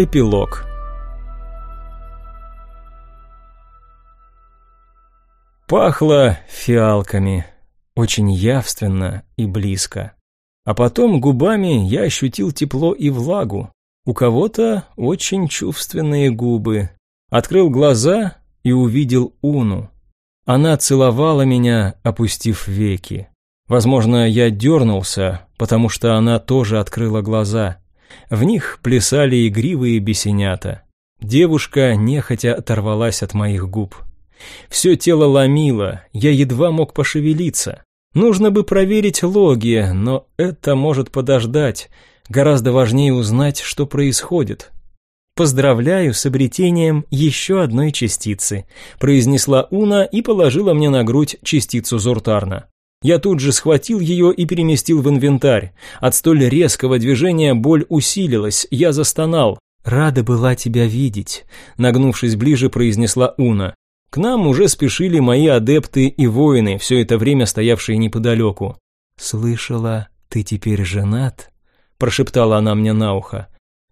Эпилог Пахло фиалками, очень явственно и близко. А потом губами я ощутил тепло и влагу. У кого-то очень чувственные губы. Открыл глаза и увидел Уну. Она целовала меня, опустив веки. Возможно, я дернулся, потому что она тоже открыла глаза. В них плясали игривые бесенята. Девушка нехотя оторвалась от моих губ. Все тело ломило, я едва мог пошевелиться. Нужно бы проверить логи, но это может подождать. Гораздо важнее узнать, что происходит. «Поздравляю с обретением еще одной частицы», произнесла Уна и положила мне на грудь частицу Зуртарна. Я тут же схватил ее и переместил в инвентарь. От столь резкого движения боль усилилась, я застонал. «Рада была тебя видеть», нагнувшись ближе, произнесла Уна. К нам уже спешили мои адепты и воины, все это время стоявшие неподалеку. «Слышала, ты теперь женат?» – прошептала она мне на ухо.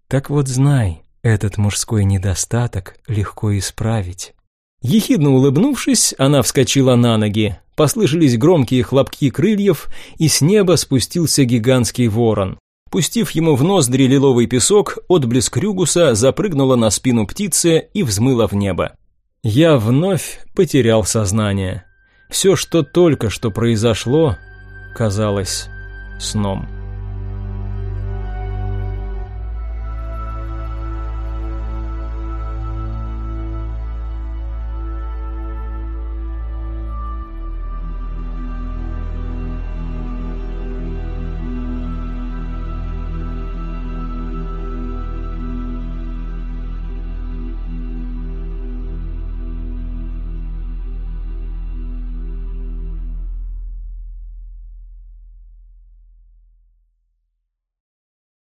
«Так вот знай, этот мужской недостаток легко исправить». Ехидно улыбнувшись, она вскочила на ноги. Послышались громкие хлопки крыльев, и с неба спустился гигантский ворон. Пустив ему в ноздри лиловый песок, отблеск Рюгуса запрыгнула на спину птицы и взмыла в небо. Я вновь потерял сознание. Все, что только что произошло, казалось сном.